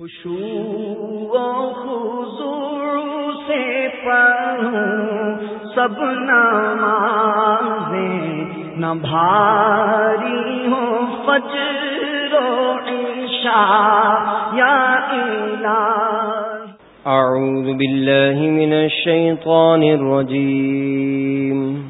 خوشو سے پڑھوں، سب نمازیں نہ بھاری ہوں، فجر و عشاء یا الہ اعوذ باللہ من الشیطان الرجیم۔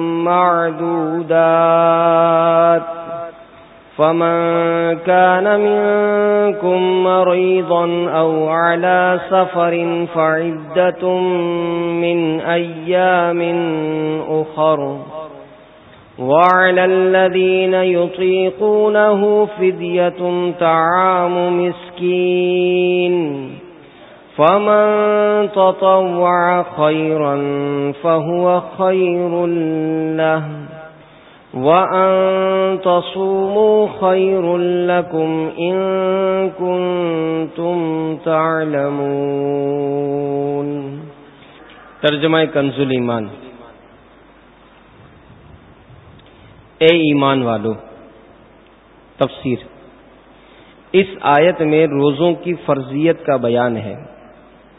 معدودات فمن كان منكم مريضا أو على سفر فعدة من أيام أخر وعلى الذين يطيقونه فدية تعام مسكين فمن تطوع خيرا فهو خير له وَأَن تَصُومُوا خَيْرٌ لَّكُمْ إِن كُنتُمْ تَعْلَمُونَ ترجمہ کنز ایمان۔ اے ایمان والو، تفسیر۔ اس آیت میں روزوں کی فرضیت کا بیان ہے۔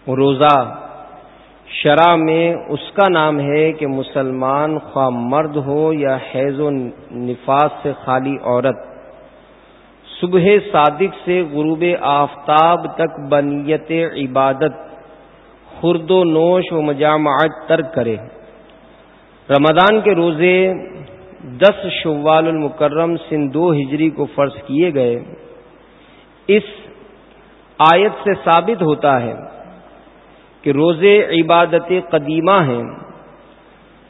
روزہ۔ شرع میں اس کا نام ہے کہ مسلمان خواہ مرد ہو یا حیض و نفاس سے خالی عورت۔ صبح صادق سے غروب آفتاب تک بنیت عبادت۔ خرد و نوش و مجامعت ترک کرے۔ رمضان کے روزے دس شوال المکرم سن دو ہجری کو فرض کیے گئے۔ اس آیت سے ثابت ہوتا ہے کہ روزے عبادت قدیمہ ہیں۔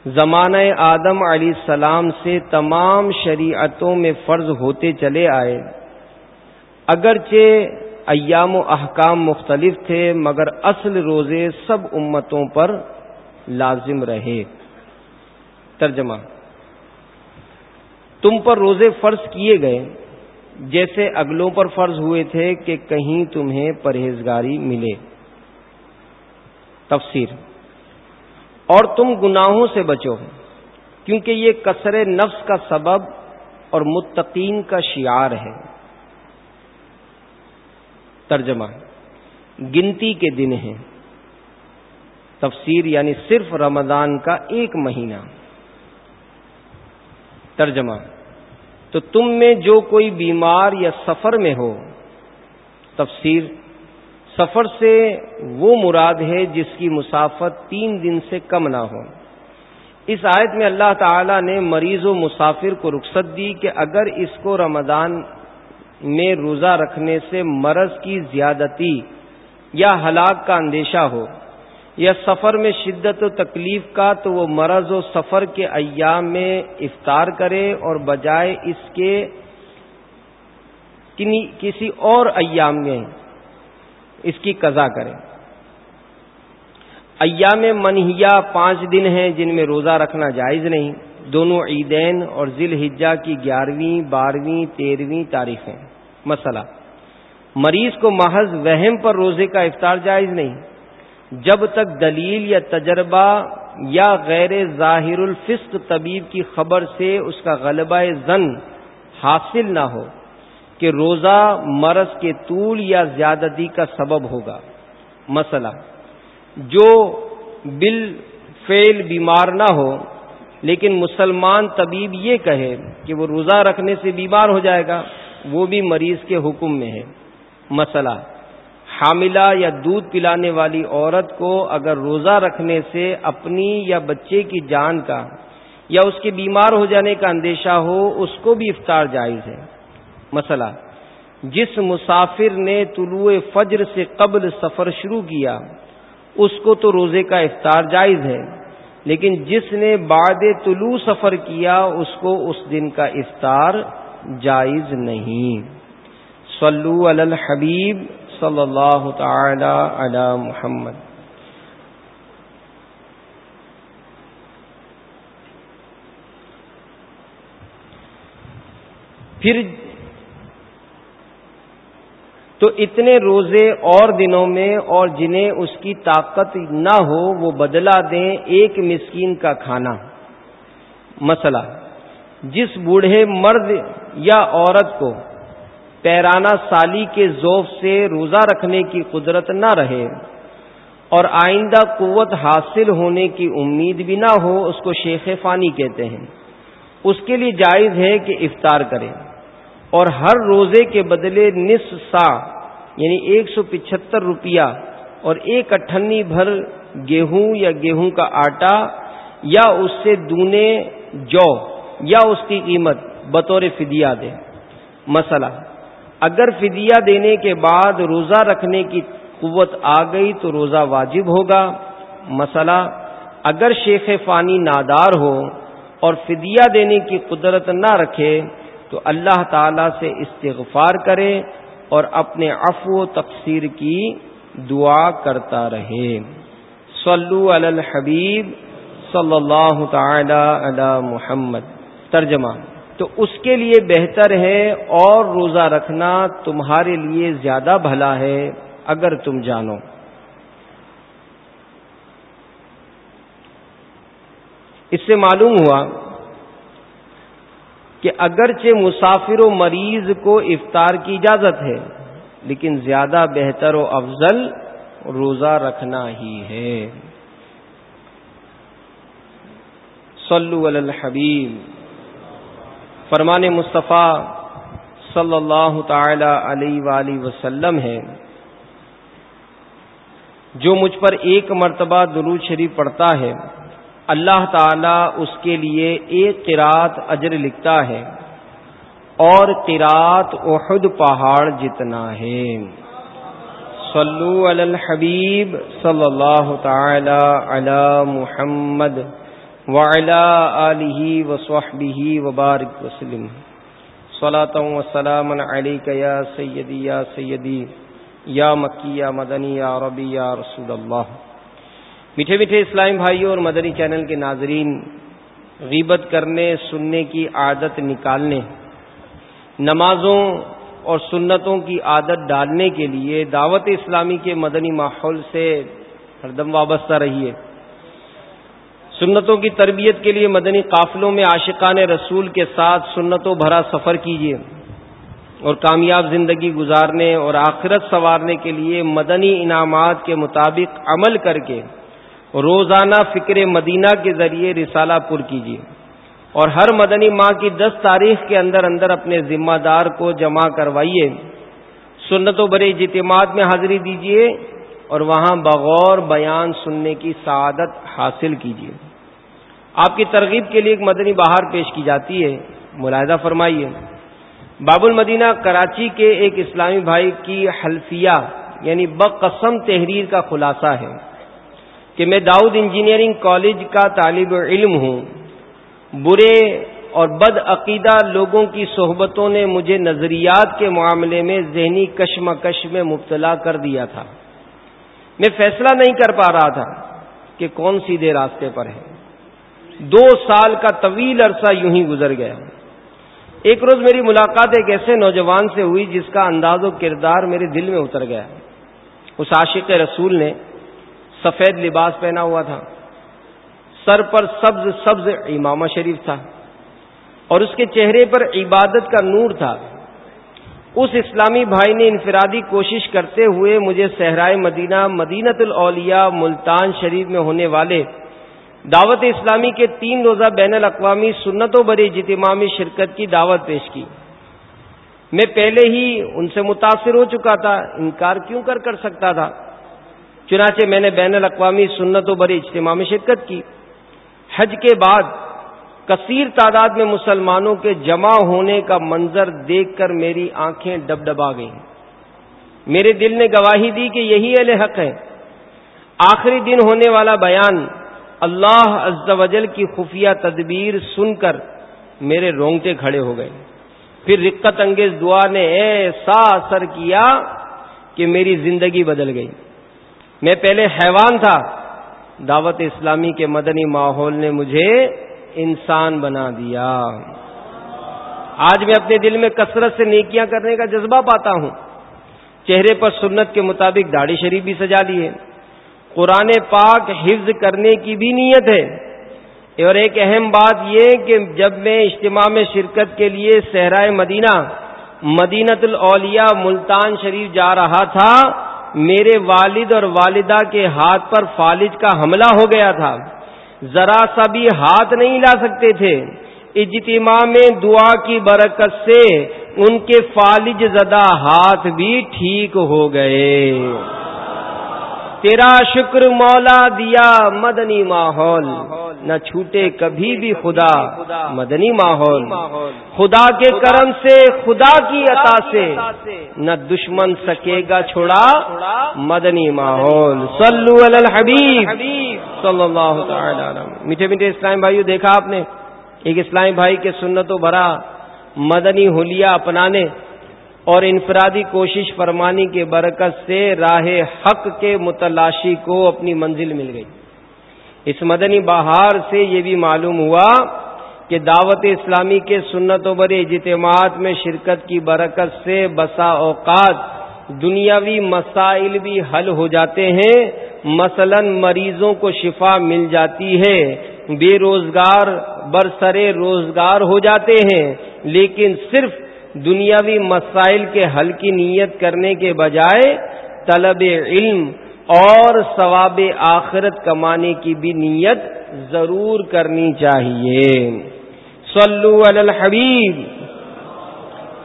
زمانہ آدم علیہ السلام سے تمام شریعتوں میں فرض ہوتے چلے آئے۔ اگرچہ ایام و احکام مختلف تھے، مگر اصل روزے سب امتوں پر لازم رہے۔ ترجمہ تم پر روزے فرض کیے گئے، جیسے اگلوں پر فرض ہوئے تھے کہ کہیں تمہیں پرہیزگاری ملے۔ تفسیر۔ اور تم گناہوں سے بچو، کیونکہ یہ کثر نفس کا سبب اور متقین کا شعار ہے۔ ترجمہ گنتی کے دن ہیں۔ تفسیر یعنی صرف رمضان کا ایک مہینہ۔ ترجمہ تو تم میں جو کوئی بیمار یا سفر میں ہو، تفسیر سفر سے وہ مراد ہے جس کی مسافت تین دن سے کم نہ ہو۔ اس آیت میں اللہ تعالی نے مریض و مسافر کو رخصت دی کہ اگر اس کو رمضان میں روزہ رکھنے سے مرض کی زیادتی یا ہلاک کا اندیشہ ہو یا سفر میں شدت و تکلیف کا تو وہ مرض و سفر کے ایام میں افطار کرے اور بجائے اس کے کسی اور ایام میں اس کی قضا کریں۔ ایام منہیا پانچ دن ہیں جن میں روزہ رکھنا جائز نہیں۔ دونوں عیدین اور ذیل حجا کی گیارہویں، بارہویں، تیرہویں تاریخیں۔ مسئلہ، مریض کو محض وہم پر روزے کا افطار جائز نہیں۔ جب تک دلیل یا تجربہ یا غیر ظاہر الفسق طبیب کی خبر سے اس کا غلبہ زن حاصل نہ ہو۔ کہ روزہ مرض کے طول یا زیادتی کا سبب ہوگا۔ مسئلہ، جو بل فیل بیمار نہ ہو، لیکن مسلمان طبیب یہ کہے کہ وہ روزہ رکھنے سے بیمار ہو جائے گا، وہ بھی مریض کے حکم میں ہے۔ مسئلہ، حاملہ یا دودھ پلانے والی عورت کو اگر روزہ رکھنے سے اپنی یا بچے کی جان کا یا اس کے بیمار ہو جانے کا اندیشہ ہو، اس کو بھی افطار جائز ہے۔ مسئلہ، جس مسافر نے طلوع فجر سے قبل سفر شروع کیا، اس کو تو روزے کا افطار جائز ہے، لیکن جس نے بعد طلوع سفر کیا، اس کو اس دن کا افطار جائز نہیں۔ صلو علی الحبیب صلی اللہ تعالی علی محمد۔ پھر تو اتنے روزے اور دنوں میں اور جنہیں اس کی طاقت نہ ہو وہ بدلا دیں ایک مسکین کا کھانا۔ مسئلہ، جس بوڑھے مرد یا عورت کو پیرانہ سالی کے ذوف سے روزہ رکھنے کی قدرت نہ رہے اور آئندہ قوت حاصل ہونے کی امید بھی نہ ہو، اس کو شیخ فانی کہتے ہیں۔ اس کے لیے جائز ہے کہ افطار کرے۔ اور ہر روزے کے بدلے نصف سا یعنی ایک سو پچہتر روپیہ اور ایک اٹھنی بھر گیہوں یا گیہوں کا آٹا یا اس سے دونے جو یا اس کی قیمت بطور فدیہ دے۔ مسئلہ اگر فدیہ دینے کے بعد روزہ رکھنے کی قوت آ گئی تو روزہ واجب ہوگا۔ مسئلہ اگر شیخ فانی نادار ہو اور فدیہ دینے کی قدرت نہ رکھے تو اللہ تعالی سے استغفار کرے اور اپنے عفو و تقسیر کی دعا کرتا رہے۔ صلو علی الحبیب صلی اللہ تعالی علی محمد۔ ترجمہ تو اس کے لیے بہتر ہے اور روزہ رکھنا تمہارے لیے زیادہ بھلا ہے اگر تم جانو۔ اس سے معلوم ہوا کہ اگرچہ مسافر و مریض کو افطار کی اجازت ہے، لیکن زیادہ بہتر و افضل روزہ رکھنا ہی ہے۔ صلو علی الحبیب۔ فرمان مصطفیٰ صلی اللہ تعالی علیہ وآلہ وسلم ہے جو مجھ پر ایک مرتبہ درود شریف پڑھتا ہے اللہ تعالی اس کے لیے ایک قرات اجر لکھتا ہے اور قرات احد پہاڑ جتنا ہے۔ صلو علی الحبیب صلی اللہ تعالی علی محمد وعلی آلہ وصحبہ وبارک وسلم۔ صلاة وسلام علیک یا سیدی یا سیدی، یا مکی یا مدنی یا عربی یا رسول اللہ۔ میٹھے میٹھے اسلام بھائیوں اور مدنی چینل کے ناظرین، غیبت کرنے، سننے کی عادت نکالنے، نمازوں اور سنتوں کی عادت ڈالنے کے لیے دعوت اسلامی کے مدنی ماحول سے ہر دم وابستہ رہیے۔ سنتوں کی تربیت کے لیے مدنی قافلوں میں عاشقان رسول کے ساتھ سنتوں بھرا سفر کیجیے اور کامیاب زندگی گزارنے اور آخرت سنوارنے کے لیے مدنی انعامات کے مطابق عمل کر کے روزانہ فکر مدینہ کے ذریعے رسالہ پر کیجیے اور ہر مدنی ماہ کی دس تاریخ کے اندر اندر اپنے ذمہ دار کو جمع کروائیے۔ سنت و بڑے اجتماعات میں حاضری دیجیے اور وہاں بغور بیان سننے کی سعادت حاصل کیجیے آپ کی ترغیب کے لیے ایک مدنی بہار پیش کی جاتی ہے۔ ملاحدہ فرمائیے۔ باب المدینہ کراچی کے ایک اسلامی بھائی کی حلفیہ یعنی بقسم تحریر کا خلاصہ ہے۔ کہ میں داؤد انجینئرنگ کالج کا طالب علم ہوں۔ برے اور بد عقیدہ لوگوں کی صحبتوں نے مجھے نظریات کے معاملے میں ذہنی کشمکش میں مبتلا کر دیا تھا۔ میں فیصلہ نہیں کر پا رہا تھا کہ کون سیدھے راستے پر ہے۔ دو سال کا طویل عرصہ یوں ہی گزر گیا۔ ایک روز میری ملاقات ایک ایسے نوجوان سے ہوئی جس کا انداز و کردار میرے دل میں اتر گیا۔ اس عاشق رسول نے سفید لباس پہنا ہوا تھا۔ سر پر سبز سبز امامہ شریف تھا۔ اور اس کے چہرے پر عبادت کا نور تھا۔ اس اسلامی بھائی نے انفرادی کوشش کرتے ہوئے مجھے صحرائے مدینہ مدینت الاولیاء ملتان شریف میں ہونے والے دعوت اسلامی کے تین روزہ بین الاقوامی سنت و بری جتمامی شرکت کی دعوت پیش کی۔ میں پہلے ہی ان سے متاثر ہو چکا تھا۔ انکار کیوں کر کر سکتا تھا؟ چنانچہ میں نے بین الاقوامی سنت و بری اجتماع میں شرکت کی۔ حج کے بعد کثیر تعداد میں مسلمانوں کے جمع ہونے کا منظر دیکھ کر میری آنکھیں ڈب ڈبا گئیں۔ میرے دل نے گواہی دی کہ یہی اہل حق ہے آخری دن ہونے والا بیان اللہ عز و جل کی خفیہ تدبیر سن کر میرے رونگٹے کھڑے ہو گئے۔ پھر رقت انگیز دعا نے ایسا اثر کیا کہ میری زندگی بدل گئی۔ میں پہلے حیوان تھا۔ دعوت اسلامی کے مدنی ماحول نے مجھے انسان بنا دیا۔ آج میں اپنے دل میں کثرت سے نیکیاں کرنے کا جذبہ پاتا ہوں۔ چہرے پر سنت کے مطابق داڑھی شریف بھی سجا لی ہے قرآن پاک حفظ کرنے کی بھی نیت ہے۔ اور ایک اہم بات یہ کہ جب میں اجتماع میں شرکت کے لیے صحرائے مدینہ مدینت الاولیاء ملتان شریف جا رہا تھا میرے والد اور والدہ کے ہاتھ پر فالج کا حملہ ہو گیا تھا۔ ذرا سا بھی ہاتھ نہیں لا سکتے تھے۔ اجتماع میں دعا کی برکت سے ان کے فالج زدہ ہاتھ بھی ٹھیک ہو گئے۔ تیرا شکر مولا دیا مدنی ماحول۔ نہ چھوٹے کبھی بھی خدا، مدنی ماحول۔ خدا کے کرم سے، خدا کی عطا سے۔ نہ دشمن سکے گا چھوڑا، مدنی ماحول۔ صلو علی الحبیب۔ صلی اللہ تعالی میٹھے میٹھے اسلام بھائیو، دیکھا آپ نے؟ ایک اسلامی بھائی کے سنتوں بھرا مدنی حلیہ اپنانے۔ اور انفرادی کوشش فرمانی کے برکت سے راہ حق کے متلاشی کو اپنی منزل مل گئی۔ اس مدنی بہار سے یہ بھی معلوم ہوا کہ دعوت اسلامی کے سنتوں بر اجتماعات میں شرکت کی برکت سے بسا اوقات دنیاوی مسائل بھی حل ہو جاتے ہیں۔ مثلا مریضوں کو شفا مل جاتی ہے۔ بے روزگار، برسرے روزگار ہو جاتے ہیں۔ لیکن صرف دنیاوی مسائل کے حل کی نیت کرنے کے بجائے طلب علم اور ثواب آخرت کمانے کی بھی نیت ضرور کرنی چاہیے۔ صلو علی الحبیب۔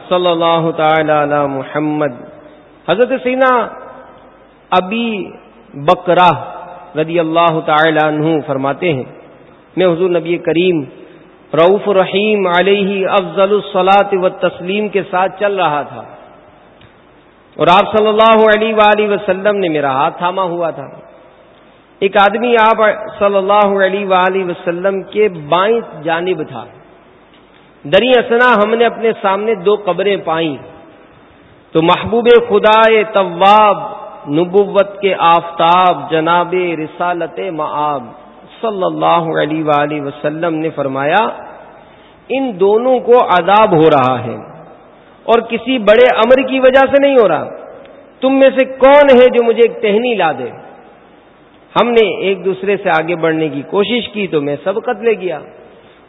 صلی اللہ تعالی علی محمد۔ حضرت سینا ابی بکرا رضی اللہ تعالی عنہ فرماتے ہیں۔ میں حضور نبی کریم رعف رحیم علیہ افضل الصلاط و تسلیم کے ساتھ چل رہا تھا۔ اور آپ صلی اللہ علیہ وآلہ وسلم نے میرا ہاتھ تھاما ہوا تھا۔ ایک آدمی آپ صلی اللہ علیہ وآلہ وسلم کے بائیں جانب تھا۔ دری اسنا ہم نے اپنے سامنے دو قبریں پائیں۔ تو محبوب خدا طواب نبوت کے آفتاب، جناب رسالت معاب۔ صلی اللہ علیہ وآلہ وسلم نے فرمایا، ان دونوں کو عذاب ہو رہا ہے اور کسی بڑے امر کی وجہ سے نہیں ہو رہا۔ تم میں سے کون ہے جو مجھے ایک ٹہنی لا دے؟ ہم نے ایک دوسرے سے آگے بڑھنے کی کوشش کی تو میں سبقت لے گیا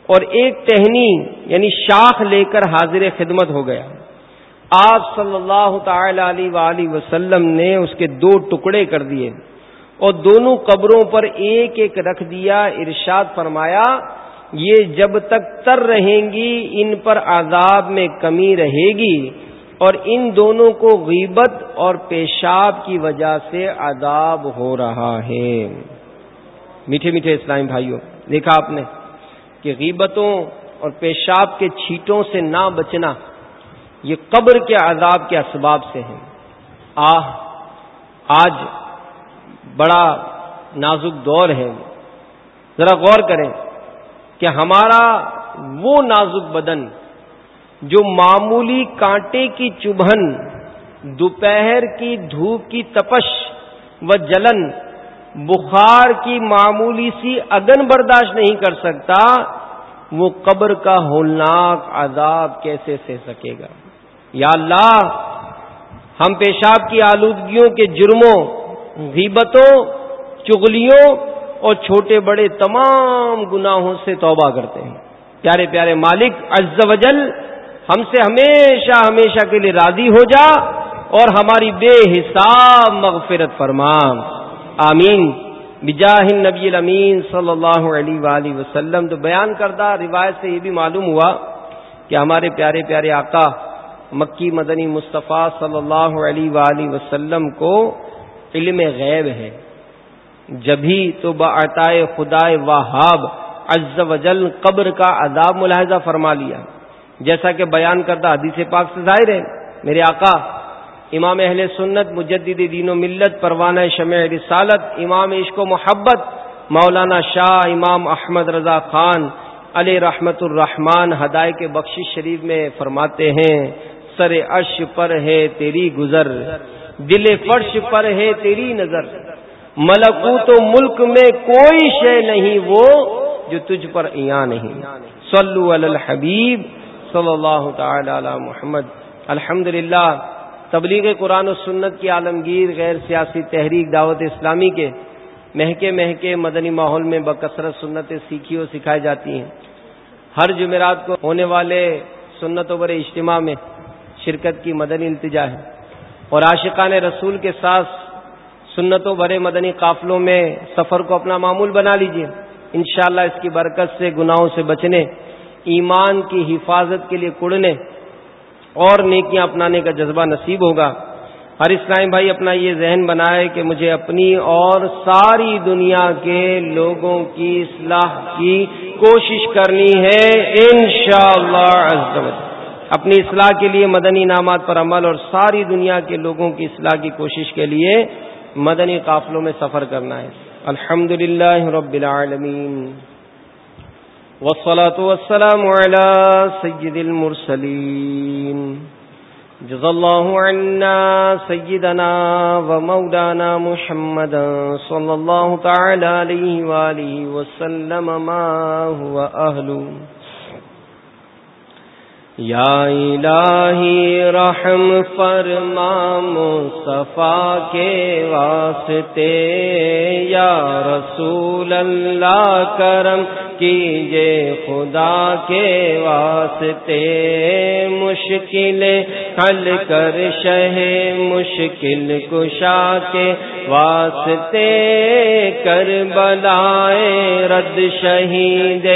اور ایک ٹہنی یعنی شاخ لے کر حاضر خدمت ہو گیا۔ آپ صلی اللہ تعالی علیہ وآلہ وسلم نے اس کے دو ٹکڑے کر دیے۔ اور دونوں قبروں پر ایک ایک رکھ دیا، ارشاد فرمایا، یہ جب تک تر رہیں گی، ان پر عذاب میں کمی رہے گی۔ اور ان دونوں کو غیبت اور پیشاب کی وجہ سے عذاب ہو رہا ہے۔ میٹھے میٹھے اسلام بھائیوں، دیکھا آپ نے کہ غیبتوں اور پیشاب کے چھیٹوں سے نہ بچنا یہ قبر کے عذاب کے اسباب سے ہیں آہ، آج بڑا نازک دور ہے۔ ذرا غور کریں کہ ہمارا وہ نازک بدن جو معمولی کانٹے کی چبھن، دوپہر کی دھوپ کی تپش و جلن، بخار کی معمولی سی اگن برداشت نہیں کر سکتا، وہ قبر کا ہولناک عذاب کیسے سہ سکے گا؟ یا اللہ، ہم پیشاب کی آلودگیوں کے جرموں غیبتوں چگلیوں اور چھوٹے بڑے تمام گناہوں سے توبہ کرتے ہیں۔ پیارے پیارے مالک، عز و جل ہم سے ہمیشہ ہمیشہ کے لیے راضی ہو جا اور ہماری بے حساب مغفرت فرما۔ آمین۔ بجاہ نبی الامین صلی اللہ علیہ وآلہ وسلم تو بیان کردہ روایت سے یہ بھی معلوم ہوا کہ ہمارے پیارے پیارے آقا مکی مدنی مصطفیٰ صلی اللہ علیہ وآلہ وسلم کو علم غیب ہے۔ جبھی تو بعطائے خدائے وہاب عز و جل قبر کا عذاب ملاحظہ فرما لیا۔ جیسا کہ بیان کردہ حدیث پاک سے ظاہر ہے، میرے آقا، امام اہل سنت، مجدد دین و ملت، پروانہ شمع رسالت، امام عشق و محبت، مولانا شاہ امام احمد رضا خان علی رحمت الرحمان ہدائے کے بخش شریف میں فرماتے ہیں، سر عش پر ہے تیری گزر۔ دل فرش پر ہے تیری نظر۔ ملکوت و ملک میں کوئی شے نہیں، وہ جو تجھ پر ایاں نہیں۔ صلو علی الحبیب صلی اللہ تعالی علی محمد۔ الحمد تبلیغ قرآن و سنت کی عالمگیر، غیر سیاسی تحریک دعوت اسلامی کے مہکے مہکے مدنی ماحول میں بکثرت سنتیں سیکھی اور سکھائی جاتی ہیں۔ ہر جمعرات کو ہونے والے سنت و برے اجتماع میں شرکت کی مدنی التجا ہے۔ اور عاشقان رسول کے ساتھ سنتوں بھرے مدنی قافلوں میں سفر کو اپنا معمول بنا لیجیے انشاءاللہ اس کی برکت سے، گناہوں سے بچنے، ایمان کی حفاظت کے لیے کڑنے اور نیکیاں اپنانے کا جذبہ نصیب ہوگا۔ ہر اسلام بھائی اپنا یہ ذہن بنائے کہ مجھے اپنی اور ساری دنیا کے لوگوں کی اصلاح کی کوشش کرنی ہے۔ انشاءاللہ اپنی اصلاح کے لیے مدنی انعامات پر عمل اور ساری دنیا کے لوگوں کی اصلاح کی کوشش کے لیے مدنی قافلوں میں سفر کرنا ہے۔ الحمد رب العالمین۔ والصلاة والسلام على سيد المرسلين جزا الله عنا سيدنا ومولانا محمدا صلى الله تعالى عليه وآله وسلم، ما هو أهله یا الہی رحم فرما مصطفیٰ کے واسطے، یا رسول اللہ کرم کیجے خدا کے واسطے۔ مشکل حل کر شہ، مشکل کشا کے واسطے۔ کر بلائے رد شہید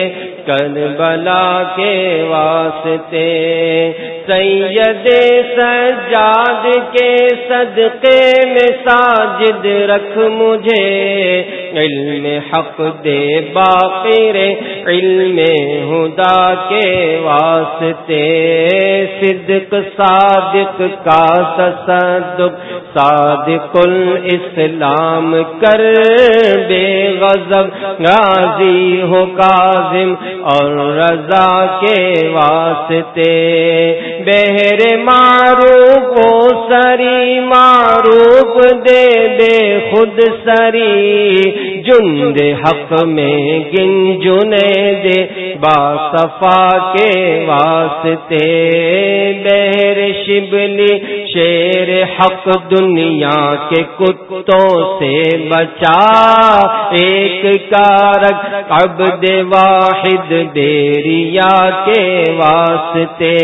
کربلا کے واسطے۔ سید سجاد کے صدقے میں ساجد رکھ مجھے۔ علم حق دے باقر علم ہدا کے واسطے صدق صادق کا تصدق صادق الاسلام کر بے غضب، غازی ہو کاظم اور رضا کے واسطے۔ بہر معروف و سری معروف دے دے خود سری جند حق میں گنجنے دے با صفا کے واسطے بہر شبلی شیر حق دنیا کے کتوں سے بچا۔ ایک کارک عبد واحد دیریا کے واسطے۔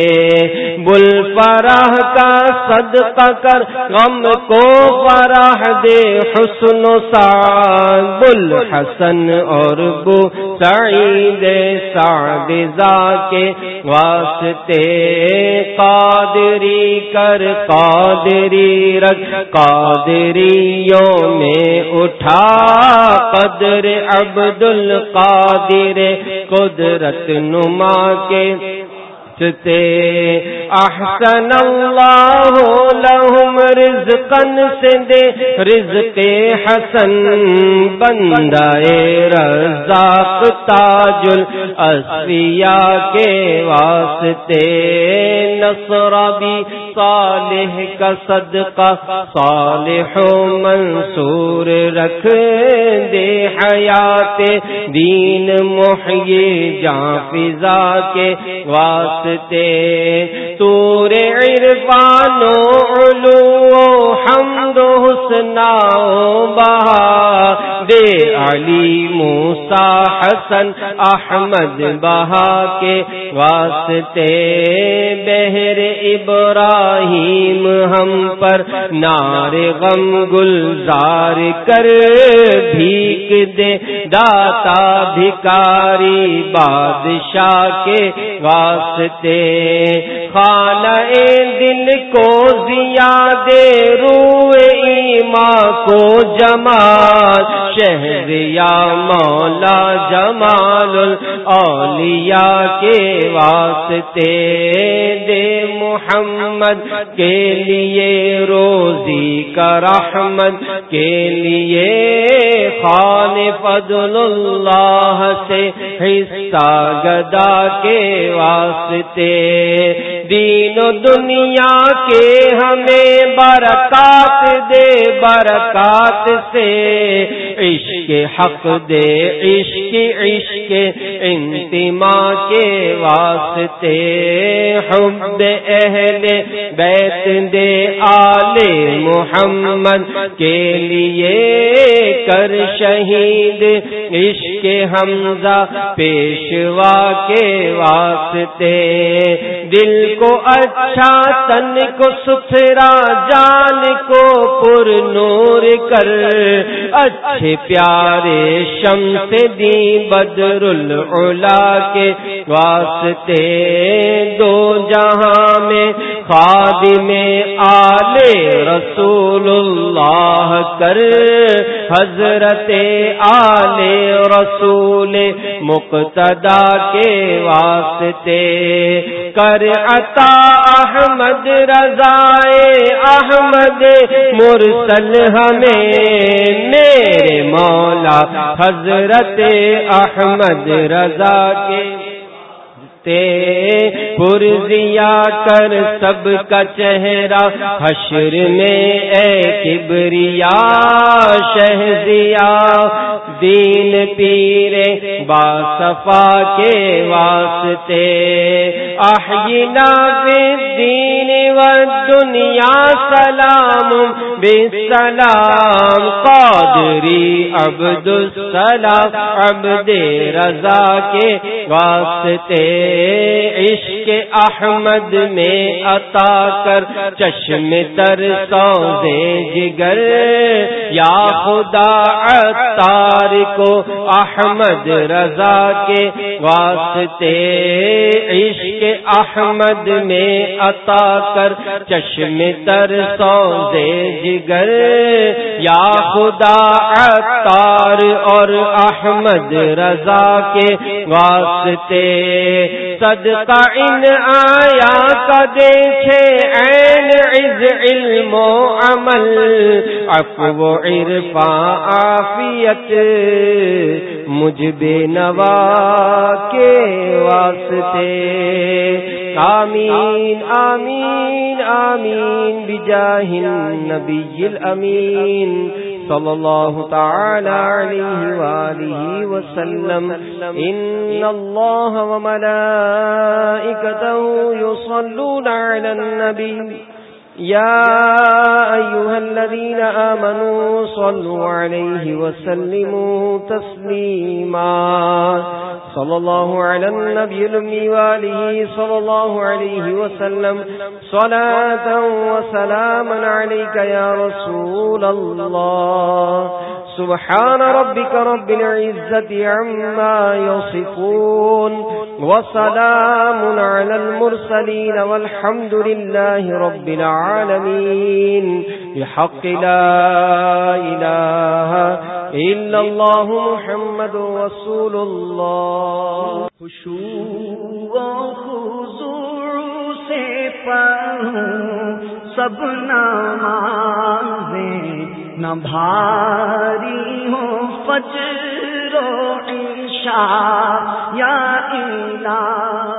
بل فراہ کا صدقہ کر غم کو فراہ دے حسن و سعد۔ حسن اور بو سعید سعد کے واسطے۔ قادری کر قادری رکھ، قادریوں میں اٹھا قدر عبد القادر قدرت نما کے احسن اللہ لہم رزقن سے دے رزق حسن بندائے رزاق تاج الاسفیاء کے واسطے نصر بھی صالح کا صدقہ، صالح و منصور رکھ دے حیات دین محیی جان فضا کے واسطے۔ واسطے تور عرفانو علو حمد حسنا بہا۔ دے علی موسا حسن احمد بہا کے واسطے۔ بہر ابراہیم ہم پر نار غم گلزار کر بھیک دے، داتا بھکاری بادشاہ کے واسطے۔ خانہ دل کو زیا دے روئے ایمان کو جمال، شہر یا مولا جمال اولیاء کے واسطے۔ دے محمد کے لیے، روزی کا رحمت کے لیے۔ خان فضل اللہ سے حصہ گدا کے واسطے۔ دین و دنیا کے ہمیں برکات دے، برکات سے۔ عشق حق دے، عشق عشق انتما کے واسطے۔ حب اہل بیت دے آل محمد کے لیے کر شہید۔ عشق حمزہ پیشوا کے واسطے۔ دل کو اچھا تن کو ستھرا، جان کو پر نور کر۔ اچھے پیارے شم سے دی بدر العلا کے واسطے دو جہاں میں خاد میں آلے رسول اللہ کر۔ حضرت آلے رسول مقتدا کے واسطے کر۔ عطا احمد رضائے احمد مرسل ہمیں میرے مولا حضرت احمد رضا کے پرزیا کر سب کا چہرہ حشر میں اے کبریا شہزیا دین پیرے با صفا کے واسطے آہینا دین و دنیا سلام بسلام قادری عبد السلام عبد رضا کے واسطے عشق احمد میں عطا کر چشم تر سوزے جگر۔ یا خدا عطار کو احمد رضا کے واسطے عشق احمد میں عطا کر چشم تر سوزے جگر۔ یا خدا عطار اور احمد رضا کے واسطے صدقہ ان آیا کا دیکھے، عین عز علم و عمل افو عرفا، عافیت، مجھ بے نوا کے واسطے۔ آمین آمین آمین، بجاہ النبی الامین۔ صلى الله تعالى عليه وآله وسلم. إن الله وملائكته يصلون على النبي. يا أيها الذين آمنوا صلوا عليه وسلموا تسليما. صلى الله على النبي الأمي وآله صلى الله عليه وسلم. صلاة وسلاما عليك يا رسول الله. سبحان ربك رب العزة عما يصفون وسلام على المرسلين والحمد لله رب العالمين بحق لا إله إلا الله محمد رسول الله خضوع سے پڑھوں سب نمازیں نہ بھاری ہو فجر و عشاء یا الہ